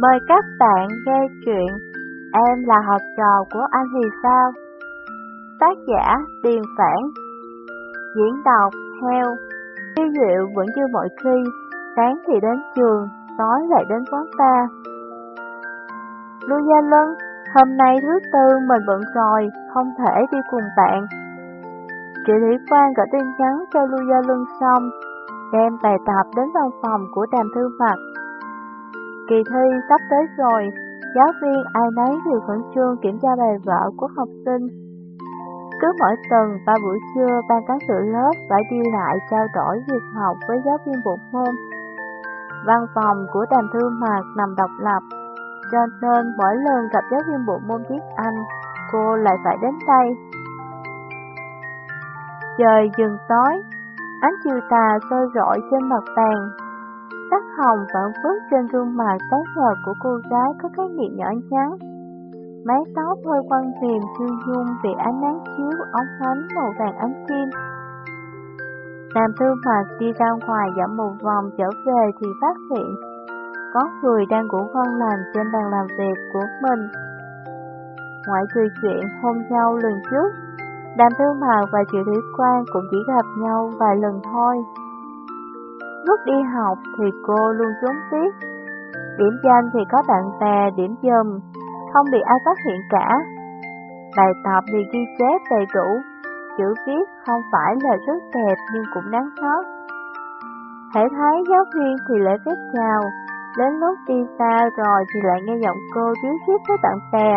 Mời các bạn nghe chuyện Em là học trò của anh thì sao? Tác giả Điền Phản. Diễn đọc Heo. Khi Diệu vẫn như mọi khi Sáng thì đến trường, tối lại đến quán ta Lưu Gia Lân, hôm nay thứ tư mình bận rồi, không thể đi cùng bạn. Chị Thủy Quang gửi tin nhắn cho Lưu Gia Lân xong Đem bài tập đến văn phòng của đàm thư mặt Kỳ thi sắp tới rồi, giáo viên ai nấy đều khẩn trương kiểm tra bài vở của học sinh. Cứ mỗi tuần, ba buổi trưa, ban cán sự lớp phải đi lại trao đổi việc học với giáo viên bộ môn. Văn phòng của đàm thư mạc nằm độc lập, cho nên mỗi lần gặp giáo viên bộ môn tiếng Anh, cô lại phải đến đây. Trời dừng tối, ánh chiều tà soi rọi trên mặt bàn, Sắc hồng vẫn phước trên gương mặt tái nhợt của cô gái có cái miệng nhỏ nhắn. Mái tóc hơi quăng mềm thương dung vì ánh nắng chiếu ống ánh màu vàng ánh kim. Nam thư mặt đi ra ngoài dẫm một vòng trở về thì phát hiện có người đang ngủ ngon lành trên bàn làm việc của mình. Ngoại trừ chuyện hôn nhau lần trước, Đàm Thư Mạc và Triệu Thủy Quang cũng chỉ gặp nhau vài lần thôi. Lúc đi học thì cô luôn trốn tiết. Điểm danh thì có bạn bè điểm dùm, không bị ai phát hiện cả. Bài tập thì ghi chép đầy đủ, chữ viết không phải là rất đẹp nhưng cũng đáng sót. Hãy thấy giáo viên thì lễ phép chào, đến lúc đi xa rồi thì lại nghe giọng cô díu dít với bạn bè.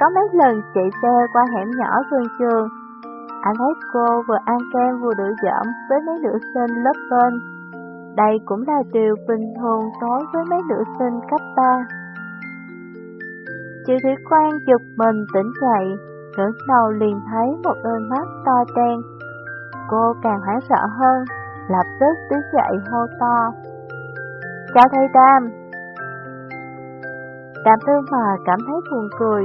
Có mấy lần chạy xe qua hẻm nhỏ gần trường, anh thấy cô vừa ăn kem vừa đuổi giỡn với mấy nữ sinh lớp bên. Đây cũng là điều bình thường đối với mấy nữ sinh cấp 3. Chị Thủy Quang giật mình tỉnh dậy, ngẩng đầu liền thấy một đôi mắt to đen. Cô càng hoảng sợ hơn, lập tức đứng dậy hô to. Chào thầy Tam!" Đàm Tư Hòa cảm thấy buồn cười,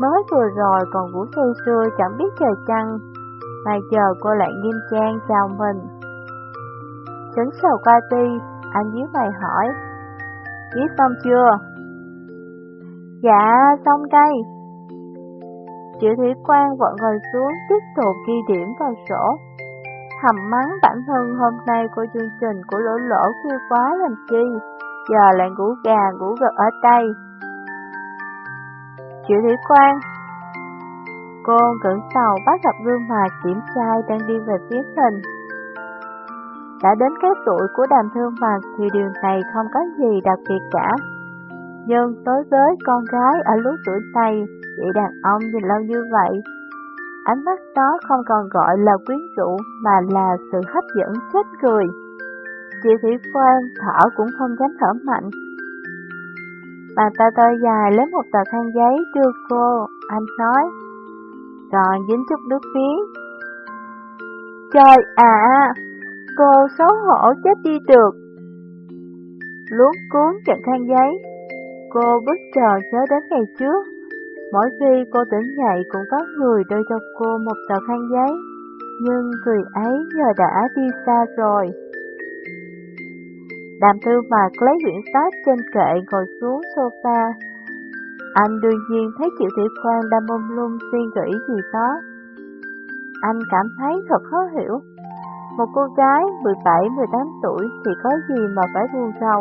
Mới vừa rồi còn vũ say sưa chẳng biết trời chăng, mà giờ cô lại nghiêm trang chào mình. Sấn sờ qua ti, anh nhíu mày hỏi, viết xong chưa? Dạ, xong đây. Triệu Thủy Quang vội ngồi xuống tiếp tục ghi điểm vào sổ. Thầm mắng bản thân hôm nay của chương trình của lỗ lỗ khuya quá làm chi, giờ lại ngủ gà ngủ gật ở đây chữ Thủy Quan, Cô ngẩng đầu bắt gặp gương mặt kiểm trai đang đi về phía mình. Đã đến cái tuổi của đàm thương mặt thì điều này không có gì đặc biệt cả. Nhưng đối với con gái ở lứa tuổi này, chị đàn ông nhìn lâu như vậy, ánh mắt đó không còn gọi là quyến rũ mà là sự hấp dẫn chết người. Chị Thủy Quang thở cũng không dám thở mạnh, Bàn tay tôi dài lấy một tờ khăn giấy đưa cô, anh nói, còn dính chút nước miếng. Trời ạ, cô xấu hổ chết đi được. Luống cuốn trận khăn giấy, cô bất chờ nhớ đến ngày trước. Mỗi khi cô tỉnh dậy cũng có người đưa cho cô một tờ khăn giấy, nhưng người ấy giờ đã đi xa rồi. Đàm tư mạc lấy quyển sách trên kệ ngồi xuống sofa. Anh đương nhiên thấy Triệu Thị Khoan đang mông lung suy nghĩ gì đó. Anh cảm thấy thật khó hiểu. Một cô gái 17-18 tuổi thì có gì mà phải buồn rầu.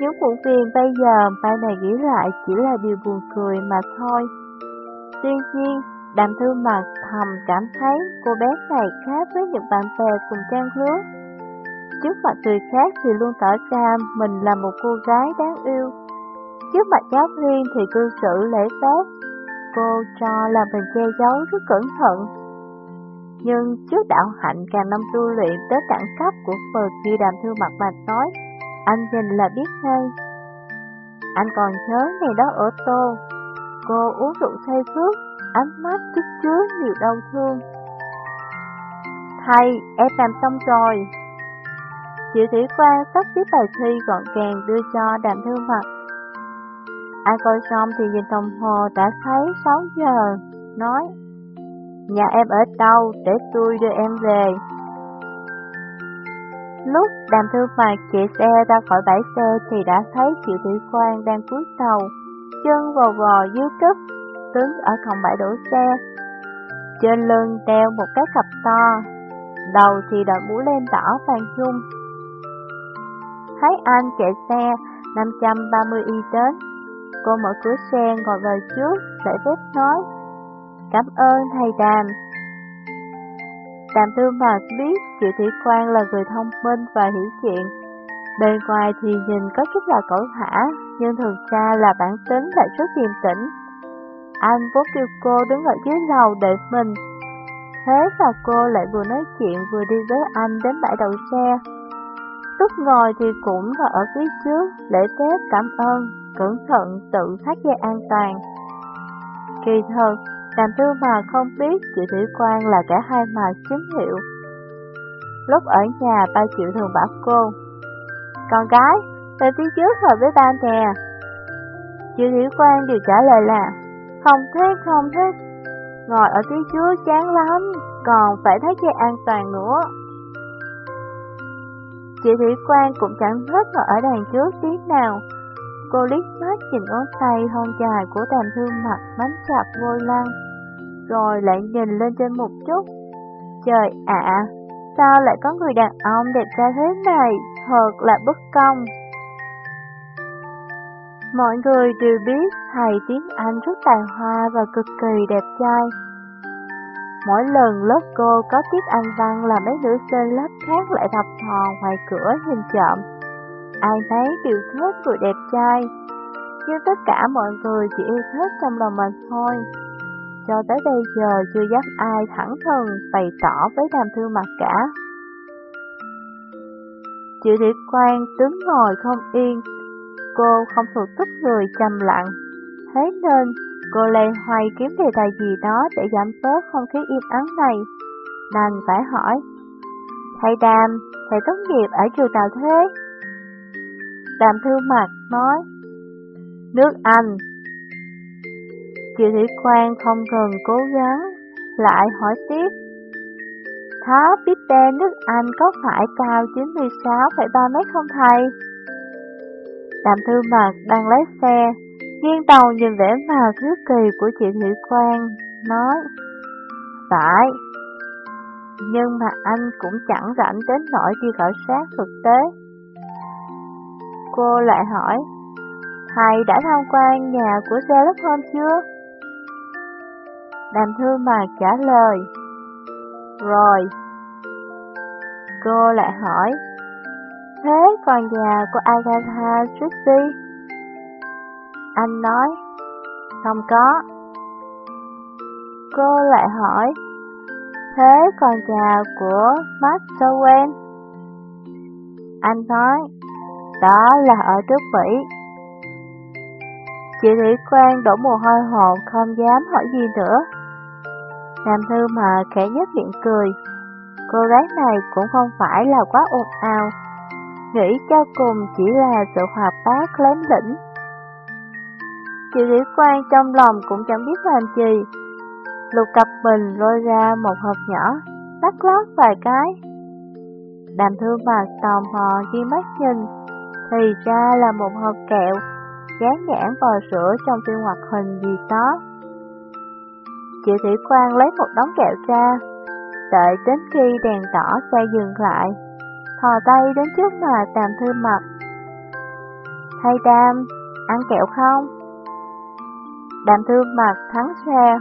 Những vụ phiền bây giờ mai này nghĩ lại chỉ là điều buồn cười mà thôi. Tuy nhiên, đàm thư mặt thầm cảm thấy cô bé này khác với những bạn bè cùng trang lứa Trước mặt người khác thì luôn tỏ ra mình là một cô gái đáng yêu. Trước mặt giáo viên thì cư xử lễ phép. Cô cho là mình che giấu rất cẩn thận. Nhưng trước đạo hạnh càng năm tu luyện tới đẳng cấp của Phật khi đàm thư mặt bạch nói, anh nhìn là biết ngay. Anh còn nhớ ngày đó ở Tô, cô uống rượu say phước, ánh mắt chất chứa nhiều đau thương. Thầy, em làm xong rồi, Diệu Thủy Quang sắp xếp bài thi gọn gàng đưa cho đàm thư mặt. Ai coi xong thì nhìn đồng hồ đã thấy 6 giờ, nói Nhà em ở đâu để tôi đưa em về? Lúc đàm thư mặt chạy xe ra khỏi bãi xe thì đã thấy Diệu thủy quan đang cúi đầu, chân vò vò dưới cất, đứng ở cổng bãi đổ xe. Trên lưng đeo một cái cặp to, đầu thì đội mũ len đỏ vàng chung. Thấy anh chạy xe 530 y đến, cô mở cửa xe ngồi vào trước, để phép nói. Cảm ơn thầy Đàm. Đàm Tư Mạc biết chị Thủy quang là người thông minh và hiểu chuyện. Bên ngoài thì nhìn có chút là cẩu thả, nhưng thực ra là bản tính lại rất điềm tĩnh. Anh vốn kêu cô đứng ở dưới lầu đợi mình. Thế là cô lại vừa nói chuyện vừa đi với anh đến bãi đậu xe. Lúc ngồi thì cũng phải ở phía trước, lễ phép cảm ơn, cẩn thận tự thắt dây an toàn. Kỳ thật, Đàm Tư mà không biết chị Thủy Quang là cả hai mà chính hiệu. Lúc ở nhà ba chịu thường bảo cô, Con gái, về phía trước rồi với ba nè. Chị Thủy Quang đều trả lời là, Không thích, không thích, ngồi ở phía trước chán lắm, còn phải thắt dây an toàn nữa. Chị Thủy Quang cũng chẳng thích ngồi ở đằng trước tí nào. Cô liếc mắt nhìn ngón tay thon dài của đàm thương mặt bánh chặt vô lăng, rồi lại nhìn lên trên một chút. Trời ạ, sao lại có người đàn ông đẹp trai thế này, thật là bất công. Mọi người đều biết thầy tiếng Anh rất tài hoa và cực kỳ đẹp trai. Mỗi lần lớp cô có tiết Anh văn là mấy nữ sinh lớp khác lại thập thò ngoài cửa nhìn trộm. Ai thấy đều thích người đẹp trai, nhưng tất cả mọi người chỉ yêu thích trong lòng mình thôi. Cho tới bây giờ chưa dám ai thẳng thừng bày tỏ với đàm thương mặt cả. Chị Địa Quan đứng ngồi không yên, cô không thuộc tức người trầm lặng, thế nên cô lê hoay kiếm đề tài gì đó để giảm bớt không khí im ắng này. Đành phải hỏi, Thầy Đàm, thầy tốt nghiệp ở trường nào thế? Đàm thư mặt nói, Nước Anh. Chị Thủy Quang không cần cố gắng, lại hỏi tiếp. Tháp biết tên nước Anh có phải cao 96,3 mét không thầy? Đàm thư mặt đang lái xe, nghiêng đầu nhìn vẻ mà hiếu kỳ của chị Thủy Quang, nói Phải, nhưng mà anh cũng chẳng rảnh đến nỗi đi khảo sát thực tế. Cô lại hỏi, thầy đã tham quan nhà của Sherlock Holmes chưa? Đàm thư mà trả lời, rồi. Cô lại hỏi, thế còn nhà của Agatha Christie? Anh nói, không có. Cô lại hỏi, thế còn trà của Master Wen? Anh nói, đó là ở trước Mỹ. Chị Thủy Quang đổ mồ hôi hồn không dám hỏi gì nữa. Nam Thư mà khẽ nhất miệng cười. Cô gái này cũng không phải là quá ồn ào. Nghĩ cho cùng chỉ là sự hòa bát lém lĩnh. Chị Thủy Quang trong lòng cũng chẳng biết làm gì. Lục cặp bình lôi ra một hộp nhỏ, tắt lót vài cái. Đàm thư mặt tò mò ghi mắt nhìn, thì ra là một hộp kẹo, dán nhãn vào sữa trong phim hoạt hình gì đó. Chị Thủy Quang lấy một đống kẹo ra, đợi đến khi đèn đỏ xe dừng lại, thò tay đến trước mặt Đàm Thư Mặt. Thầy đam ăn kẹo không? Đạm Thư Mặt thắng xe,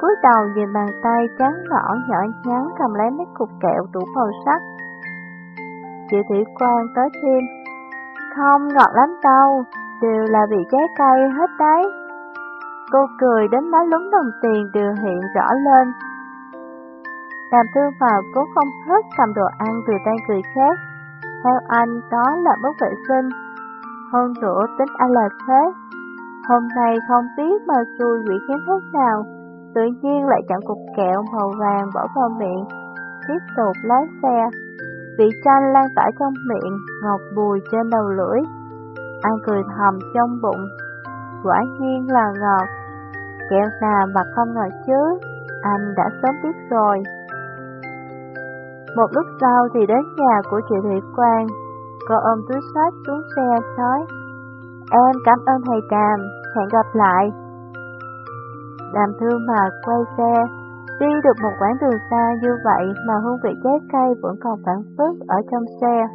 cúi đầu nhìn bàn tay trắng nõn nhỏ nhắn cầm lấy mấy cục kẹo đủ màu sắc. Chị Thủy quan tới thêm, không ngọt lắm đâu, đều là vị trái cây hết đấy. Cô cười đến má lúng đồng tiền đều hiện rõ lên. Đàm thư vào cố không hết cầm đồ ăn từ tay người khác. Theo anh đó là mất vệ sinh. Hơn nữa tính anh là thế. Hôm nay không biết mà xui quỷ khiến thế nào, tự nhiên lại chọn cục kẹo màu vàng bỏ vào miệng, tiếp tục lái xe. Vị chanh lan tỏa trong miệng, ngọt bùi trên đầu lưỡi. Anh cười thầm trong bụng, quả nhiên là ngọt. Kẹo nào mà không ngọt chứ, anh đã sớm biết rồi. Một lúc sau thì đến nhà của chị Thủy Quang, cô ôm túi sách xuống xe nói, Em cảm ơn thầy Đàm, hẹn gặp lại. Đàm thương mà quay xe, đi được một quãng đường xa như vậy mà hương vị trái cây vẫn còn phản phức ở trong xe.